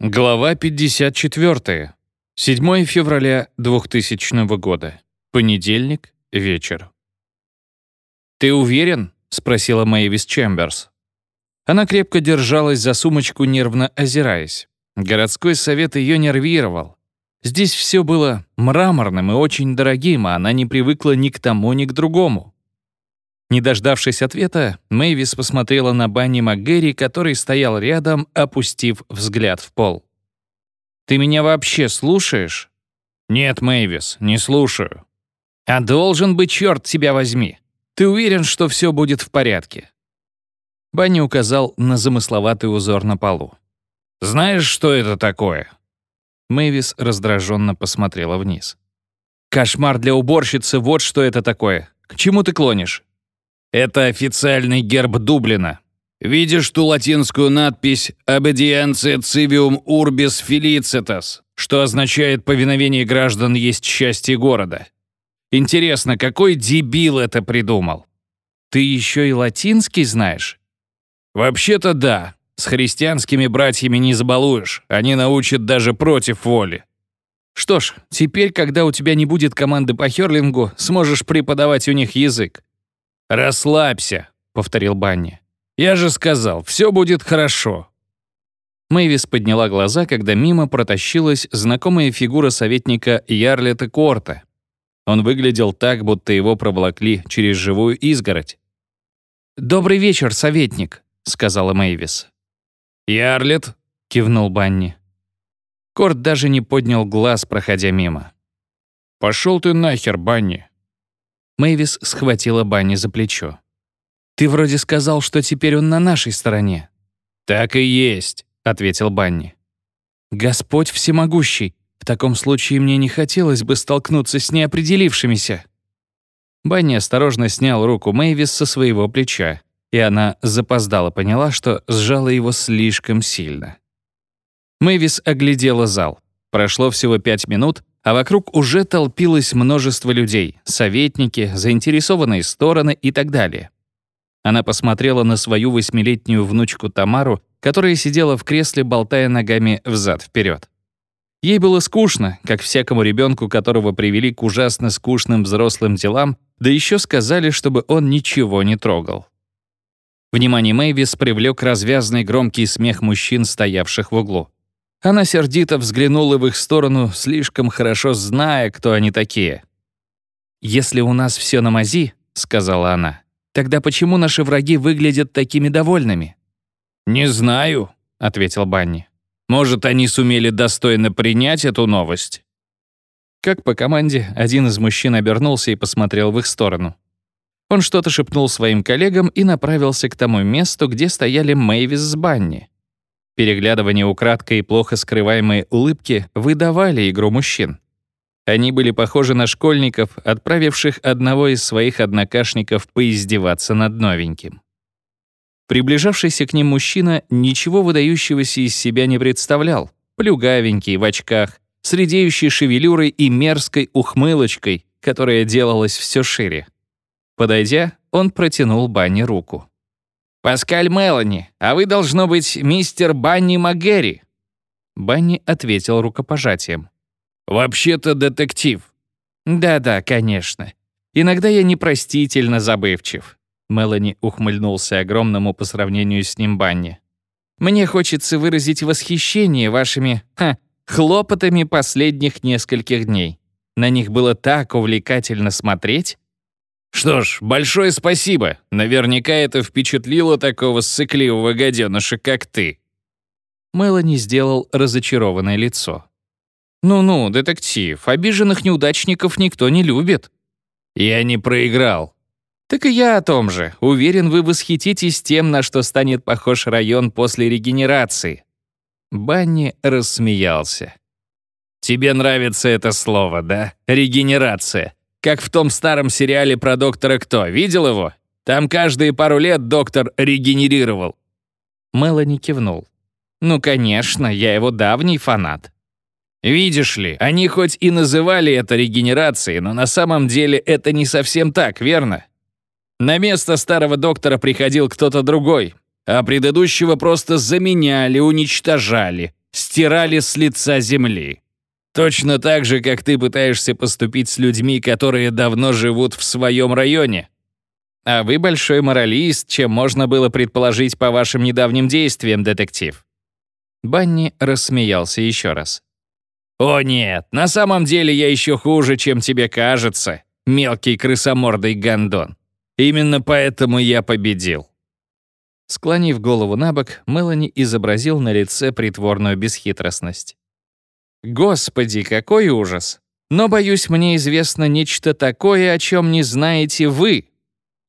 Глава 54. 7 февраля 2000 года. Понедельник, вечер. «Ты уверен?» — спросила Мэйвис Чемберс. Она крепко держалась за сумочку, нервно озираясь. Городской совет ее нервировал. Здесь все было мраморным и очень дорогим, а она не привыкла ни к тому, ни к другому. Не дождавшись ответа, Мэйвис посмотрела на Банни МакГерри, который стоял рядом, опустив взгляд в пол. «Ты меня вообще слушаешь?» «Нет, Мэйвис, не слушаю». «А должен быть, черт тебя возьми. Ты уверен, что все будет в порядке?» Банни указал на замысловатый узор на полу. «Знаешь, что это такое?» Мэйвис раздраженно посмотрела вниз. «Кошмар для уборщицы, вот что это такое. К чему ты клонишь?» Это официальный герб Дублина. Видишь ту латинскую надпись «Obedientia civium urbis felicitas», что означает «повиновение граждан есть счастье города». Интересно, какой дебил это придумал? Ты еще и латинский знаешь? Вообще-то да. С христианскими братьями не забалуешь. Они научат даже против воли. Что ж, теперь, когда у тебя не будет команды по херлингу, сможешь преподавать у них язык. «Расслабься», — повторил Банни. «Я же сказал, все будет хорошо». Мэйвис подняла глаза, когда мимо протащилась знакомая фигура советника Ярлета Корта. Он выглядел так, будто его проволокли через живую изгородь. «Добрый вечер, советник», — сказала Мэйвис. «Ярлет», — кивнул Банни. Корт даже не поднял глаз, проходя мимо. «Пошел ты нахер, Банни», Мэйвис схватила Банни за плечо. «Ты вроде сказал, что теперь он на нашей стороне». «Так и есть», — ответил Банни. «Господь всемогущий, в таком случае мне не хотелось бы столкнуться с неопределившимися». Банни осторожно снял руку Мэйвис со своего плеча, и она запоздала поняла, что сжала его слишком сильно. Мэйвис оглядела зал. Прошло всего пять минут, а вокруг уже толпилось множество людей, советники, заинтересованные стороны и так далее. Она посмотрела на свою восьмилетнюю внучку Тамару, которая сидела в кресле, болтая ногами взад-вперед. Ей было скучно, как всякому ребенку, которого привели к ужасно скучным взрослым делам, да еще сказали, чтобы он ничего не трогал. Внимание Мэйвис привлек развязный громкий смех мужчин, стоявших в углу. Она сердито взглянула в их сторону, слишком хорошо зная, кто они такие. «Если у нас все на мази», — сказала она, «тогда почему наши враги выглядят такими довольными?» «Не знаю», — ответил Банни. «Может, они сумели достойно принять эту новость?» Как по команде, один из мужчин обернулся и посмотрел в их сторону. Он что-то шепнул своим коллегам и направился к тому месту, где стояли Мэйвис с Банни. Переглядывание украдкой и плохо скрываемые улыбки выдавали игру мужчин. Они были похожи на школьников, отправивших одного из своих однокашников поиздеваться над новеньким. Приближавшийся к ним мужчина ничего выдающегося из себя не представлял. Плюгавенький, в очках, с редеющей шевелюрой и мерзкой ухмылочкой, которая делалась все шире. Подойдя, он протянул Банни руку. «Паскаль Мелани, а вы, должно быть, мистер Банни МакГерри». Банни ответил рукопожатием. «Вообще-то детектив». «Да-да, конечно. Иногда я непростительно забывчив». Мелани ухмыльнулся огромному по сравнению с ним Банни. «Мне хочется выразить восхищение вашими, ха, хлопотами последних нескольких дней. На них было так увлекательно смотреть. Что ж, большое спасибо. Наверняка это впечатлило такого сыкливого гаденыша, как ты. Мелани сделал разочарованное лицо. «Ну-ну, детектив, обиженных неудачников никто не любит». «Я не проиграл». «Так и я о том же. Уверен, вы восхититесь тем, на что станет похож район после регенерации». Банни рассмеялся. «Тебе нравится это слово, да? Регенерация. Как в том старом сериале про доктора Кто. Видел его? Там каждые пару лет доктор регенерировал». Мелани кивнул. «Ну, конечно, я его давний фанат». «Видишь ли, они хоть и называли это регенерацией, но на самом деле это не совсем так, верно? На место старого доктора приходил кто-то другой, а предыдущего просто заменяли, уничтожали, стирали с лица земли. Точно так же, как ты пытаешься поступить с людьми, которые давно живут в своем районе. А вы большой моралист, чем можно было предположить по вашим недавним действиям, детектив. Банни рассмеялся еще раз. «О нет, на самом деле я еще хуже, чем тебе кажется, мелкий крысомордый гондон. Именно поэтому я победил». Склонив голову на бок, Мелани изобразил на лице притворную бесхитростность. «Господи, какой ужас! Но, боюсь, мне известно нечто такое, о чем не знаете вы».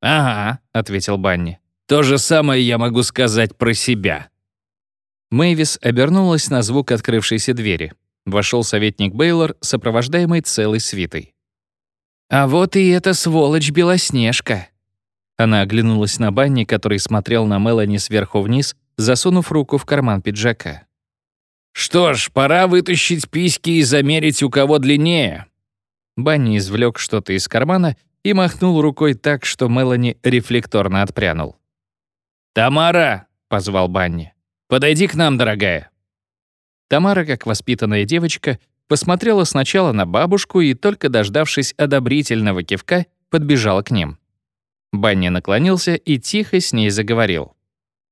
«Ага», — ответил Банни. «То же самое я могу сказать про себя». Мэйвис обернулась на звук открывшейся двери. Вошел советник Бейлор, сопровождаемый целой свитой. «А вот и эта сволочь Белоснежка!» Она оглянулась на Банни, который смотрел на Мелани сверху вниз, засунув руку в карман пиджака. «Что ж, пора вытащить письки и замерить, у кого длиннее». Банни извлек что-то из кармана и махнул рукой так, что Мелани рефлекторно отпрянул. «Тамара!» — позвал Банни. «Подойди к нам, дорогая». Тамара, как воспитанная девочка, посмотрела сначала на бабушку и, только дождавшись одобрительного кивка, подбежала к ним. Банни наклонился и тихо с ней заговорил.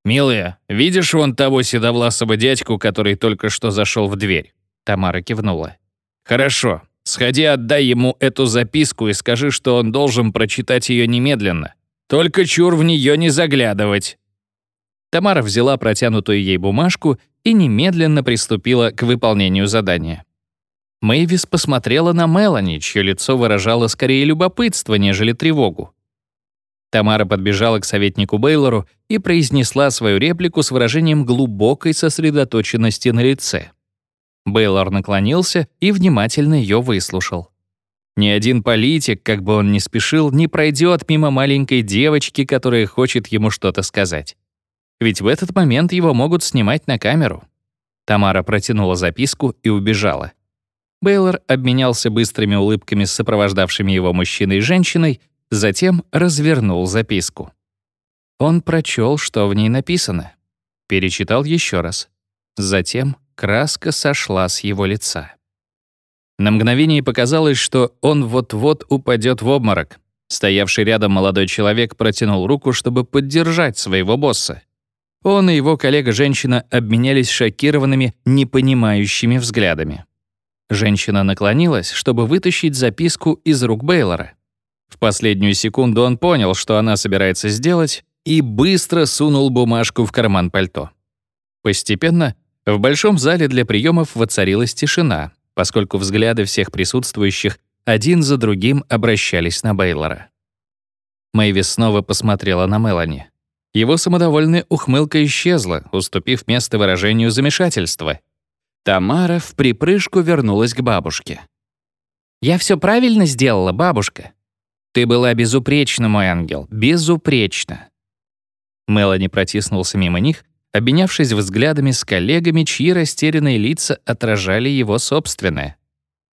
«Милая, видишь вон того седовласого дядьку, который только что зашел в дверь?» Тамара кивнула. «Хорошо. Сходи, отдай ему эту записку и скажи, что он должен прочитать ее немедленно. Только чур в нее не заглядывать». Тамара взяла протянутую ей бумажку и немедленно приступила к выполнению задания. Мэйвис посмотрела на Мелани, чье лицо выражало скорее любопытство, нежели тревогу. Тамара подбежала к советнику Бейлору и произнесла свою реплику с выражением глубокой сосредоточенности на лице. Бейлор наклонился и внимательно ее выслушал. Ни один политик, как бы он ни спешил, не пройдет мимо маленькой девочки, которая хочет ему что-то сказать. Ведь в этот момент его могут снимать на камеру. Тамара протянула записку и убежала. Бейлор обменялся быстрыми улыбками с сопровождавшими его мужчиной и женщиной, Затем развернул записку. Он прочел, что в ней написано. Перечитал еще раз. Затем краска сошла с его лица. На мгновение показалось, что он вот-вот упадет в обморок. Стоявший рядом молодой человек протянул руку, чтобы поддержать своего босса. Он и его коллега-женщина обменялись шокированными, непонимающими взглядами. Женщина наклонилась, чтобы вытащить записку из рук Бейлора. В последнюю секунду он понял, что она собирается сделать, и быстро сунул бумажку в карман пальто. Постепенно в большом зале для приемов воцарилась тишина, поскольку взгляды всех присутствующих один за другим обращались на Бейлора. Мэйвис снова посмотрела на Мелани. Его самодовольная ухмылка исчезла, уступив место выражению замешательства. Тамара в припрыжку вернулась к бабушке. «Я все правильно сделала, бабушка», ты была безупречна, мой ангел, безупречна. Мелани протиснулся мимо них, обменявшись взглядами с коллегами, чьи растерянные лица отражали его собственное.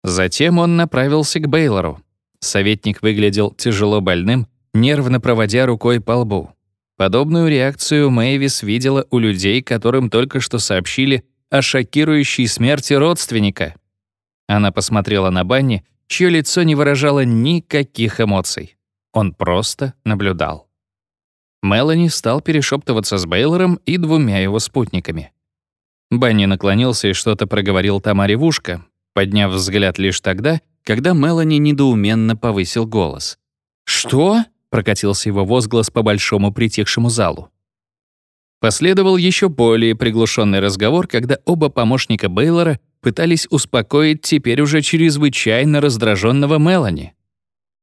Затем он направился к Бейлору. Советник выглядел тяжело больным, нервно проводя рукой по лбу. Подобную реакцию Мэйвис видела у людей, которым только что сообщили о шокирующей смерти родственника. Она посмотрела на Банни чье лицо не выражало никаких эмоций. Он просто наблюдал. Мелани стал перешептываться с Бейлором и двумя его спутниками. Банни наклонился и что-то проговорил Тамаре в ушко, подняв взгляд лишь тогда, когда Мелани недоуменно повысил голос. «Что?» — прокатился его возглас по большому притихшему залу. Последовал еще более приглушенный разговор, когда оба помощника Бейлора пытались успокоить теперь уже чрезвычайно раздраженного Мелани.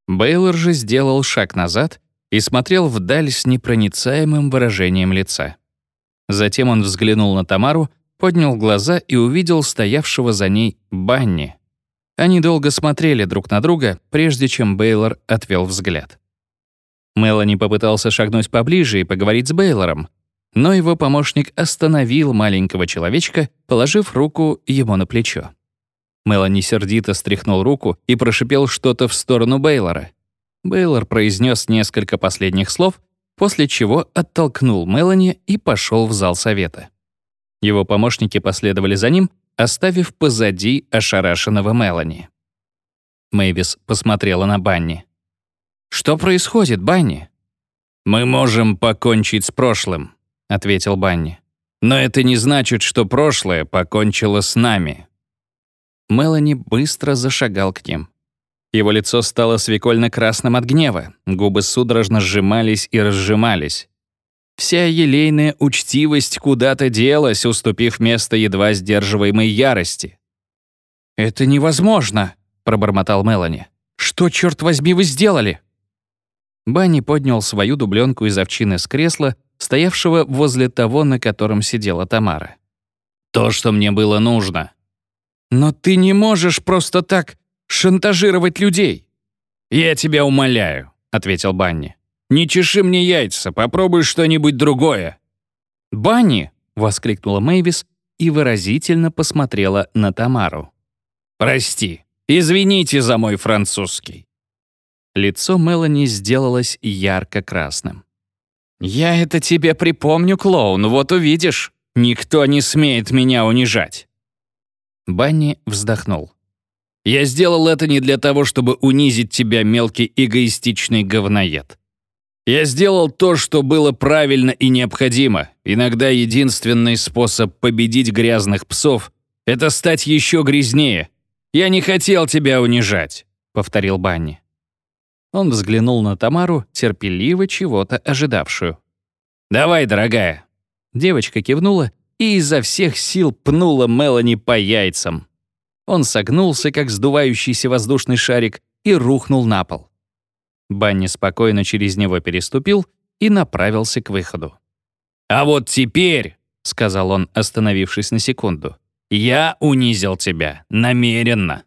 Бейлор же сделал шаг назад и смотрел вдаль с непроницаемым выражением лица. Затем он взглянул на Тамару, поднял глаза и увидел стоявшего за ней Банни. Они долго смотрели друг на друга, прежде чем Бейлор отвел взгляд. Мелани попытался шагнуть поближе и поговорить с Бейлором, но его помощник остановил маленького человечка, положив руку ему на плечо. Мелани сердито стряхнул руку и прошипел что-то в сторону Бейлора. Бейлор произнес несколько последних слов, после чего оттолкнул Мелани и пошел в зал совета. Его помощники последовали за ним, оставив позади ошарашенного Мелани. Мэйвис посмотрела на Банни. «Что происходит, Банни?» «Мы можем покончить с прошлым», — ответил Банни. «Но это не значит, что прошлое покончило с нами». Мелани быстро зашагал к ним. Его лицо стало свекольно-красным от гнева, губы судорожно сжимались и разжимались. Вся елейная учтивость куда-то делась, уступив место едва сдерживаемой ярости. «Это невозможно», — пробормотал Мелани. «Что, черт возьми, вы сделали?» Банни поднял свою дубленку из овчины с кресла, стоявшего возле того, на котором сидела Тамара. «То, что мне было нужно». «Но ты не можешь просто так шантажировать людей». «Я тебя умоляю», — ответил Банни. Не чеши мне яйца, попробуй что-нибудь другое». «Банни!» — воскликнула Мэйвис и выразительно посмотрела на Тамару. «Прости, извините за мой французский». Лицо Мелани сделалось ярко-красным. «Я это тебе припомню, клоун, вот увидишь. Никто не смеет меня унижать». Банни вздохнул. «Я сделал это не для того, чтобы унизить тебя, мелкий эгоистичный говноед. Я сделал то, что было правильно и необходимо. Иногда единственный способ победить грязных псов — это стать еще грязнее. Я не хотел тебя унижать», — повторил Банни. Он взглянул на Тамару, терпеливо чего-то ожидавшую. «Давай, дорогая». Девочка кивнула и изо всех сил пнула Мелани по яйцам. Он согнулся, как сдувающийся воздушный шарик, и рухнул на пол. Банни спокойно через него переступил и направился к выходу. «А вот теперь», — сказал он, остановившись на секунду, — «я унизил тебя намеренно».